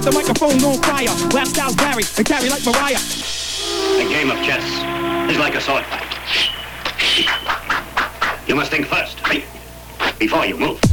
The microphone on fire. Rap styles vary and carry like Mariah. A game of chess is like a sword fight. You must think first. Before you move.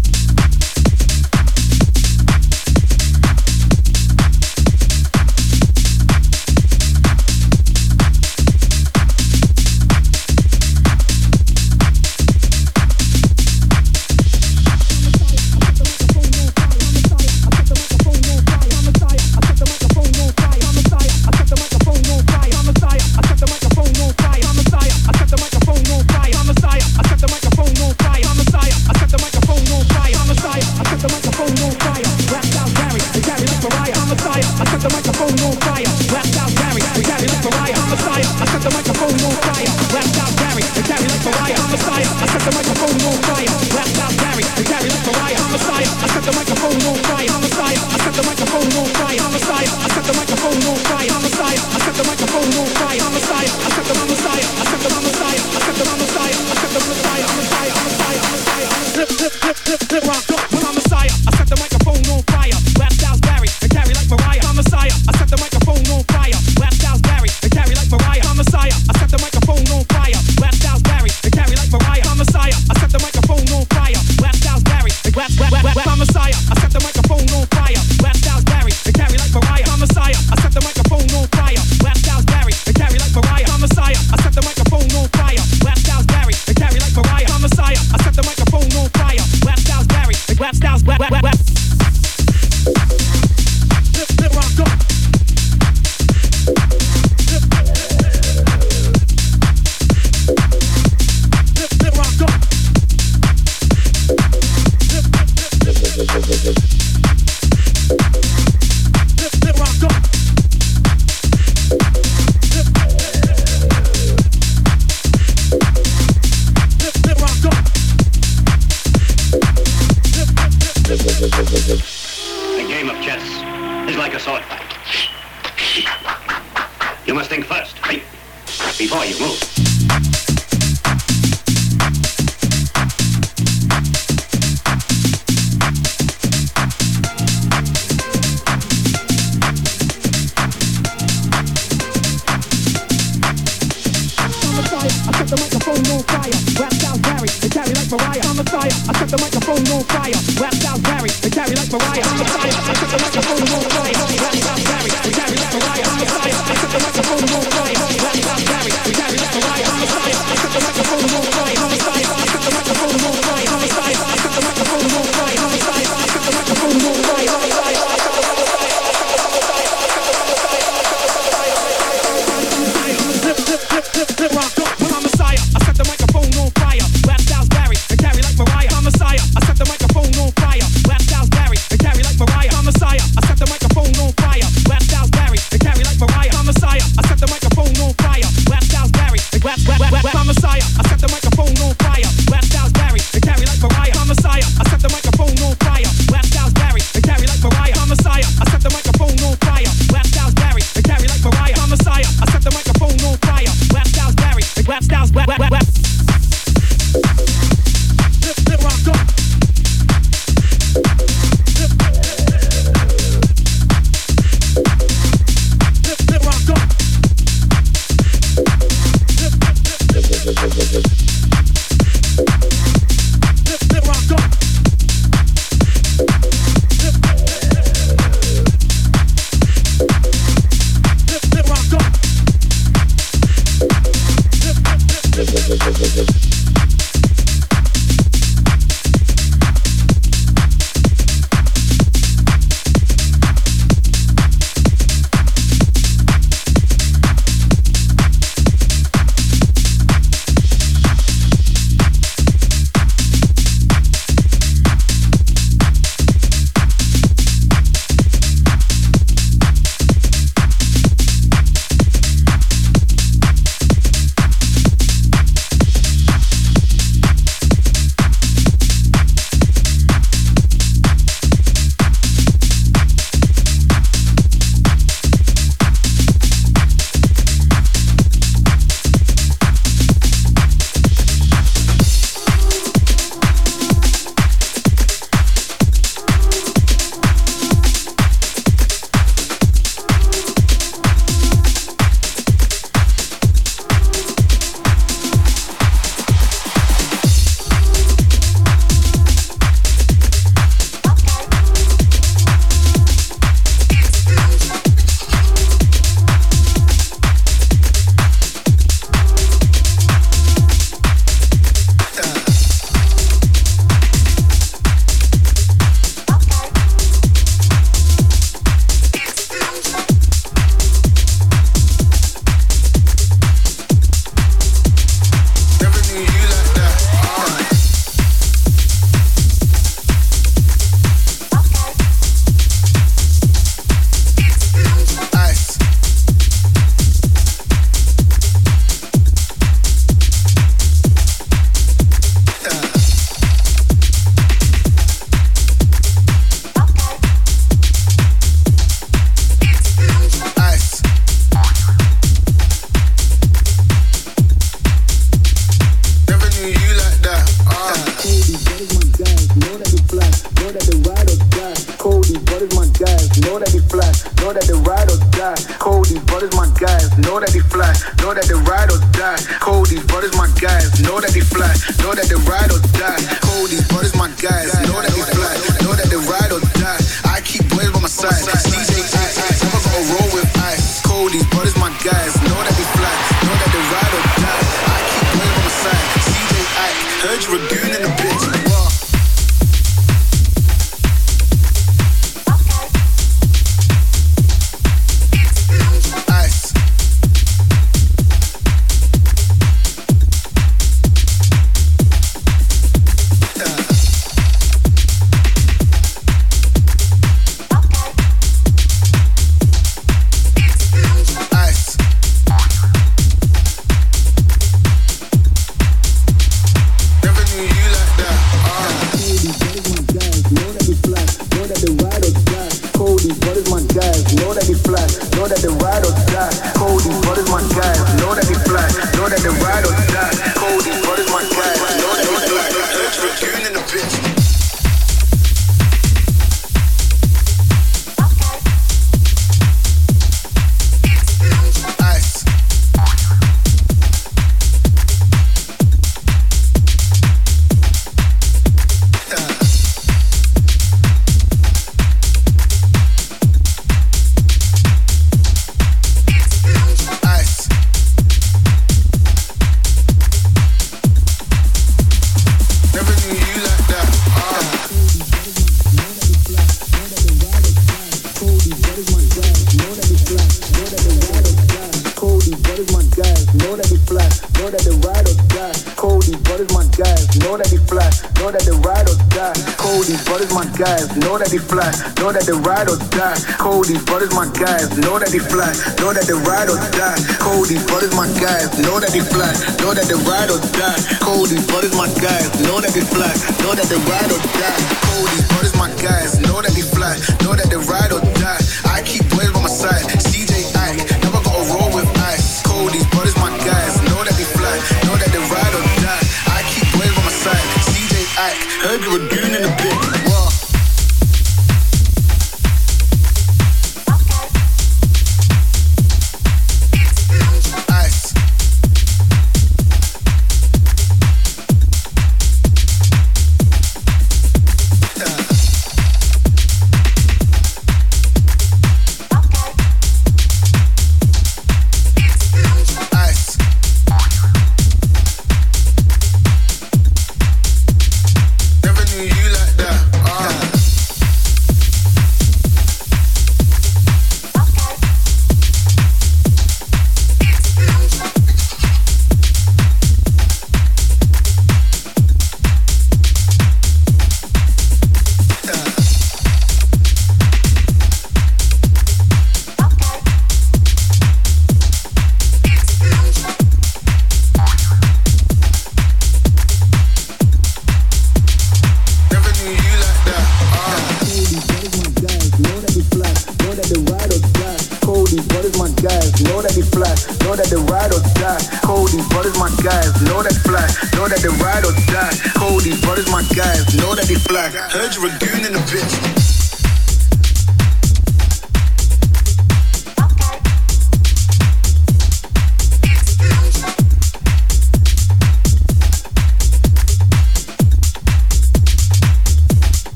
rap, rap, rap, rap.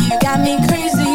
You got me crazy.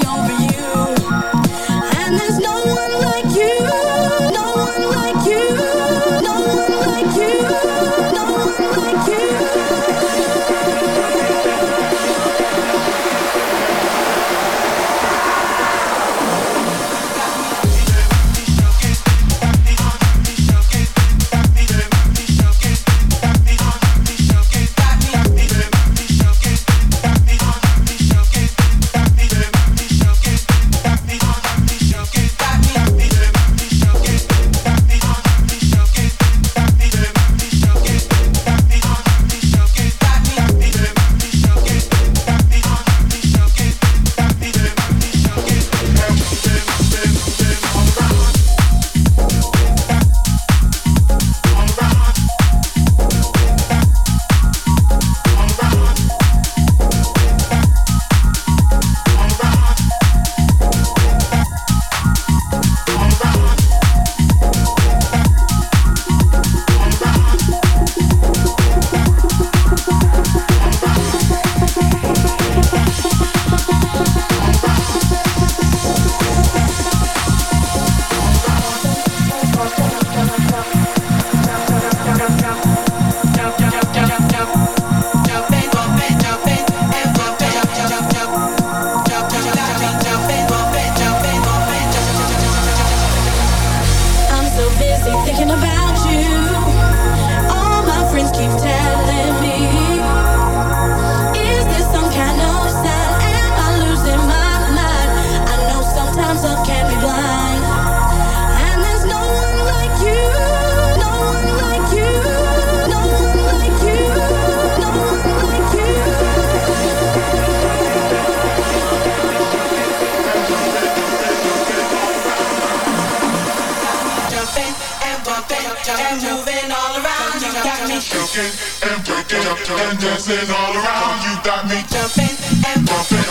Dancing all around. You got me jumping and bumping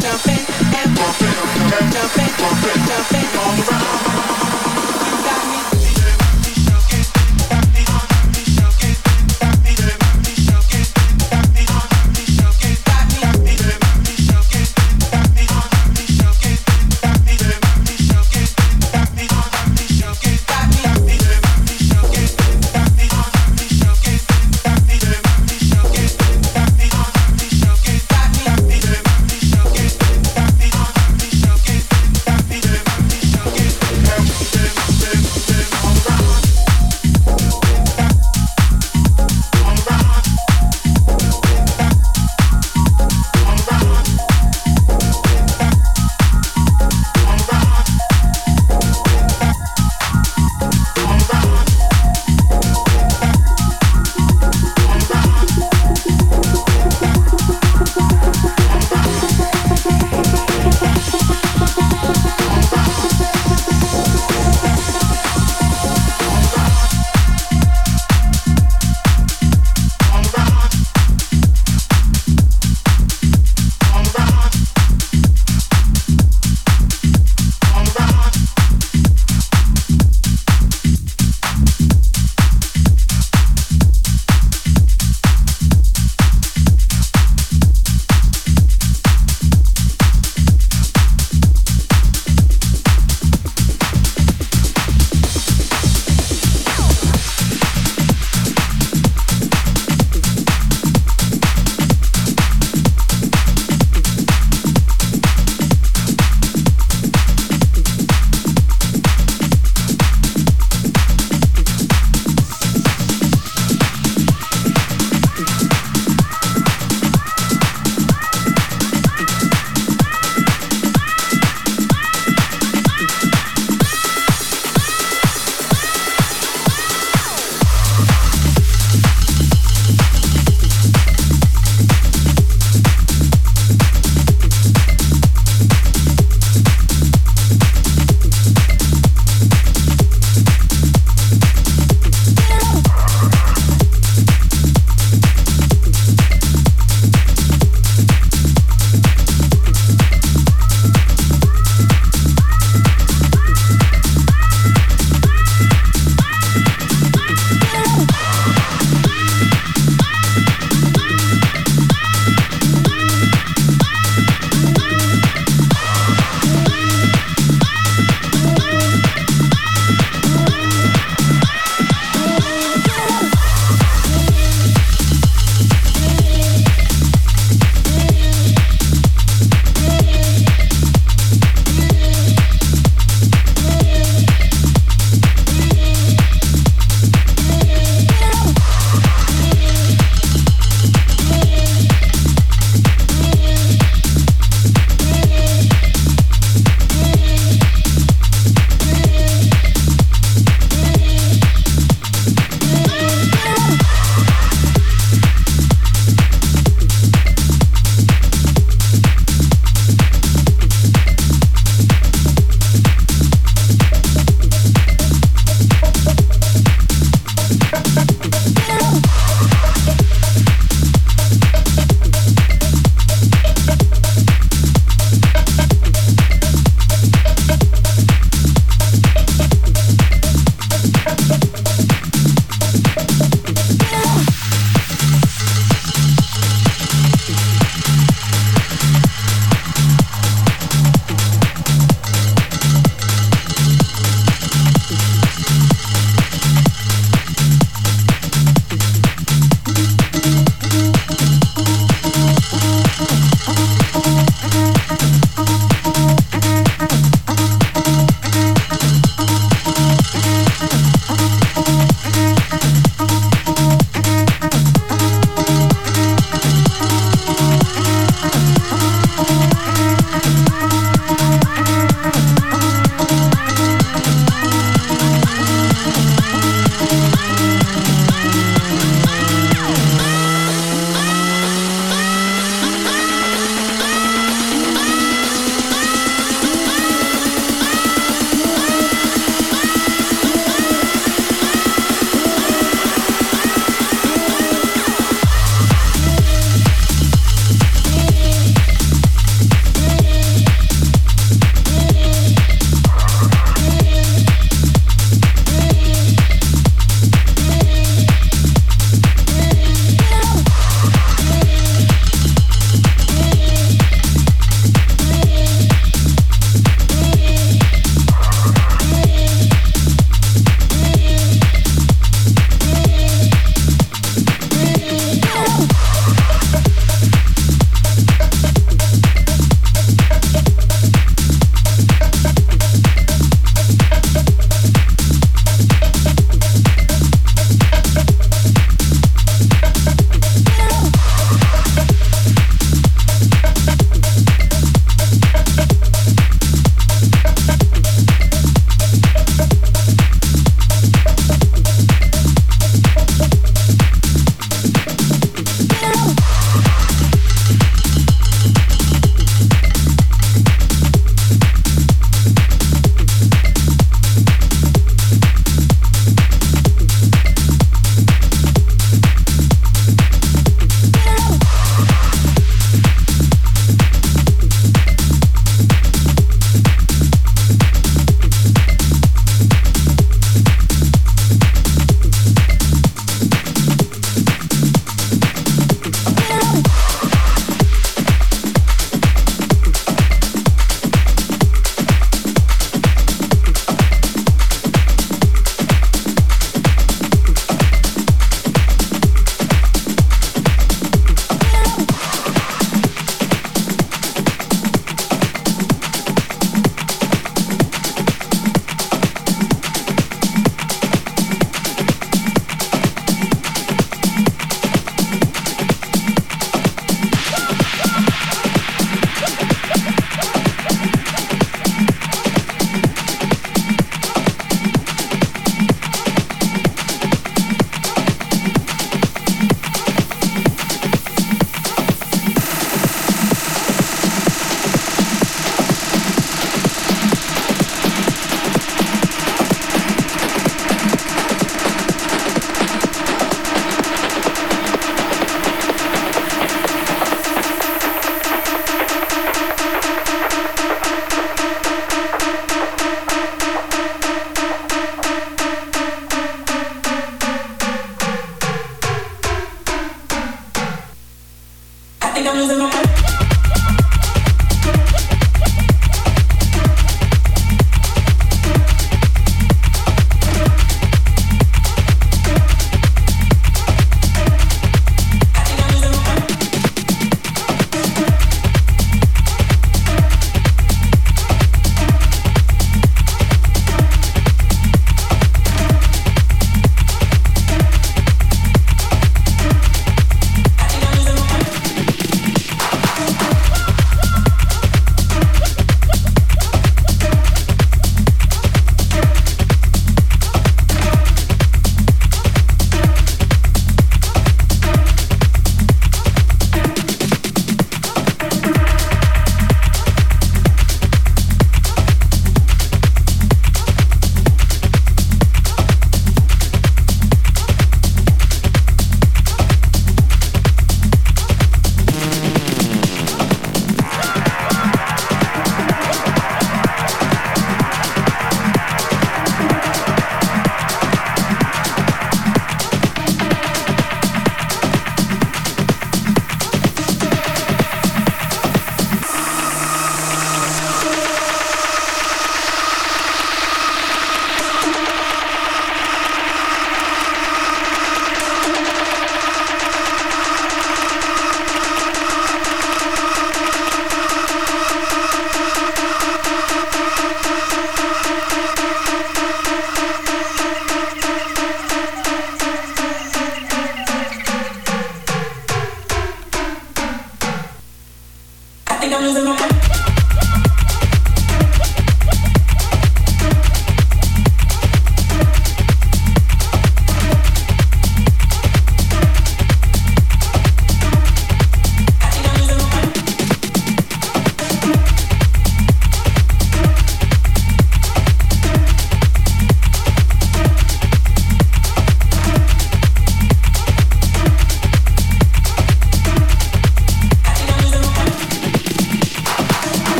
jumping and bumping jumping, jumping